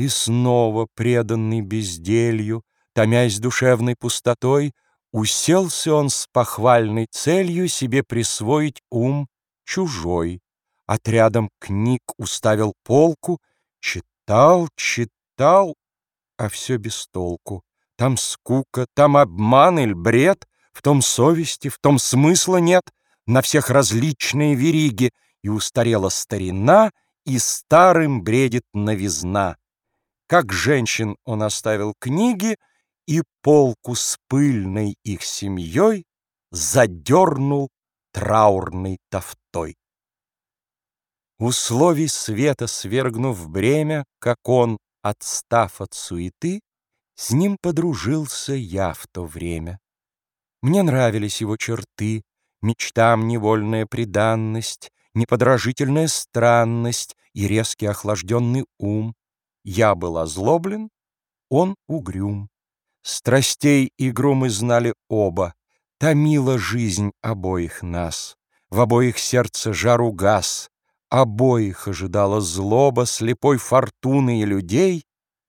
И снова, преданный безделью, Томясь душевной пустотой, Уселся он с похвальной целью Себе присвоить ум чужой. Отрядом книг уставил полку, Читал, читал, а все без толку. Там скука, там обман или бред, В том совести, в том смысла нет, На всех различные вериги, И устарела старина, И старым бредит новизна. Как женщин он оставил книги И полку с пыльной их семьей Задернул траурной тофтой. Условий света свергнув бремя, Как он, отстав от суеты, С ним подружился я в то время. Мне нравились его черты, Мечтам невольная преданность, Неподражительная странность И резкий охлажденный ум. Я был озлоблен, он угрюм. Страстей игру мы знали оба, Томила жизнь обоих нас, В обоих сердце жар угас, Обоих ожидала злоба Слепой фортуны и людей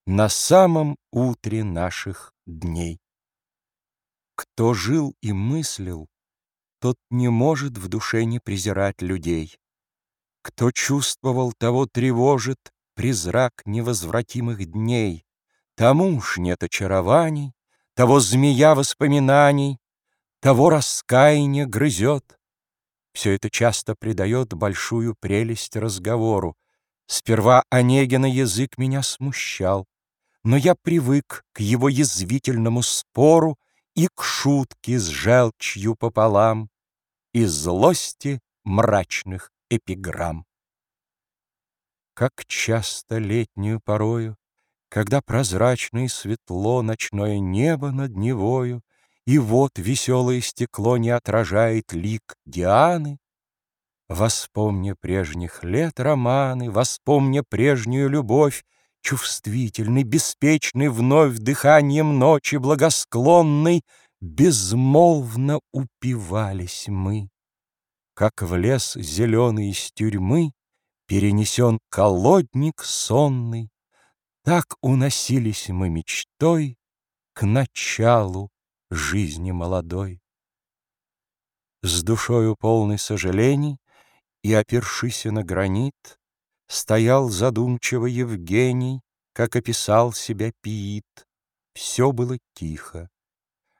На самом утре наших дней. Кто жил и мыслил, Тот не может в душе не презирать людей. Кто чувствовал, того тревожит Призрак невозвратимых дней. Тому уж нет очарований, Того змея воспоминаний, Того раскаяние грызет. Все это часто придает большую прелесть разговору. Сперва Онегина язык меня смущал, но я привык к его язвительному спору и к шутке с желчью пополам, и злости мрачных эпиграмм. Как часто летнюю порою, когда прозрачно и светло ночное небо над Невою, и вот веселое стекло не отражает лик Дианы. Воспомня прежних лет романы, Воспомня прежнюю любовь, Чувствительный, беспечный, Вновь дыханием ночи благосклонной Безмолвно упивались мы. Как в лес зеленый из тюрьмы Перенесен колодник сонный, Так уносились мы мечтой К началу жизни молодой. С душою полной сожалений И опершися на гранит, Стоял задумчиво Евгений, Как описал себя Пиит. Все было тихо.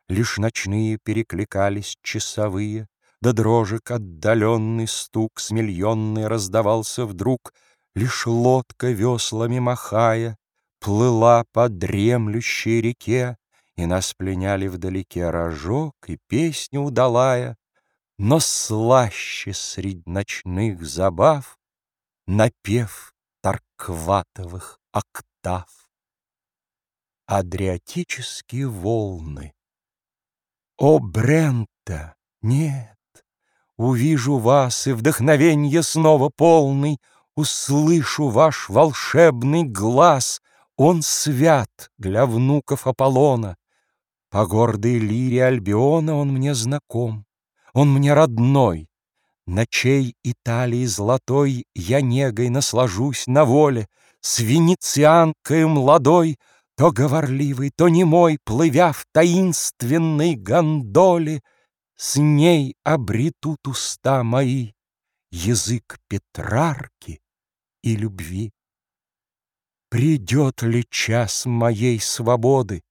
Лишь ночные перекликались часовые, Да дрожек отдаленный стук Смельонный раздавался вдруг, Лишь лодка веслами махая Плыла по дремлющей реке, и нас пленяли вдалеке рожок и песня удалая, Но слаще средь ночных забав Напев Таркватовых октав. Адриатические волны. О, Брента, нет, увижу вас, И вдохновенье снова полный, Услышу ваш волшебный глаз, Он свят для внуков Аполлона, по гордой лире Альбиона он мне знаком, он мне родной. Ночей Италии золотой я негой наслажусь на воле, С венецианкой младой, То говорливый, то немой, Плывя в таинственной гондоле, С ней обретут уста мои Язык Петрарки и любви. Придет ли час моей свободы?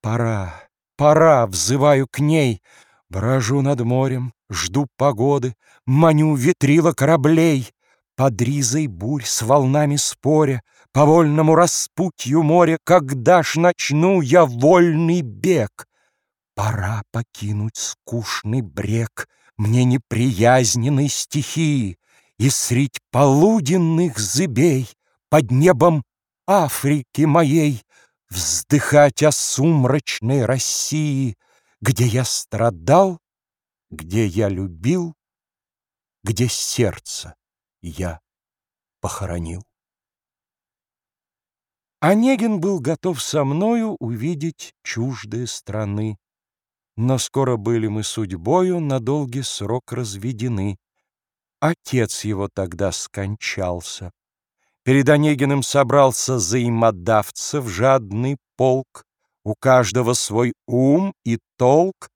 Пора, пора, взываю к ней, Брожу над морем, жду погоды, Маню ветрила кораблей, Под ризой бурь с волнами споря, По вольному распутью моря, Когда ж начну я вольный бег? Пора покинуть скучный брег Мне неприязненной стихии, И средь полуденных зыбей Под небом Африки моей Вздыхать о сумрачной России, Где я страдал, где я любил, Где сердце я похоронил. Онегин был готов со мною увидеть чуждые страны, Но скоро были мы судьбою на долгий срок разведены. Отец его тогда скончался. Перед Онегиным собрался взаимодавцев жадный полк, У каждого свой ум и толк.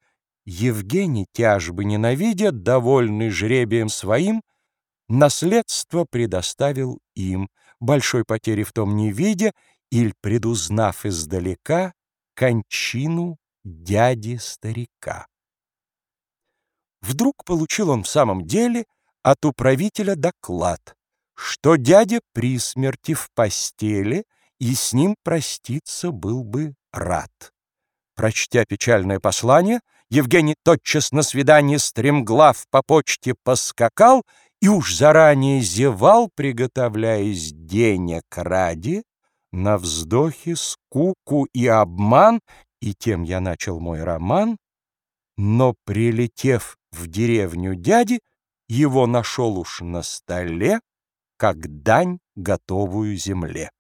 Евгений, тяжбы ненавидя, довольный жребием своим, Наследство предоставил им, большой потери в том не видя, Иль предузнав издалека кончину дяди-старика. Вдруг получил он в самом деле от управителя доклад, что дядя при смерти в постели и с ним проститься был бы рад. Прочтя печальное послание, Евгений тотчас на свидание стремглав по почте поскакал и уж заранее зевал, приготовляясь денег ради, на вздохе, скуку и обман, и тем я начал мой роман, но, прилетев в деревню дяди, его нашел уж на столе, как дань готовую земле.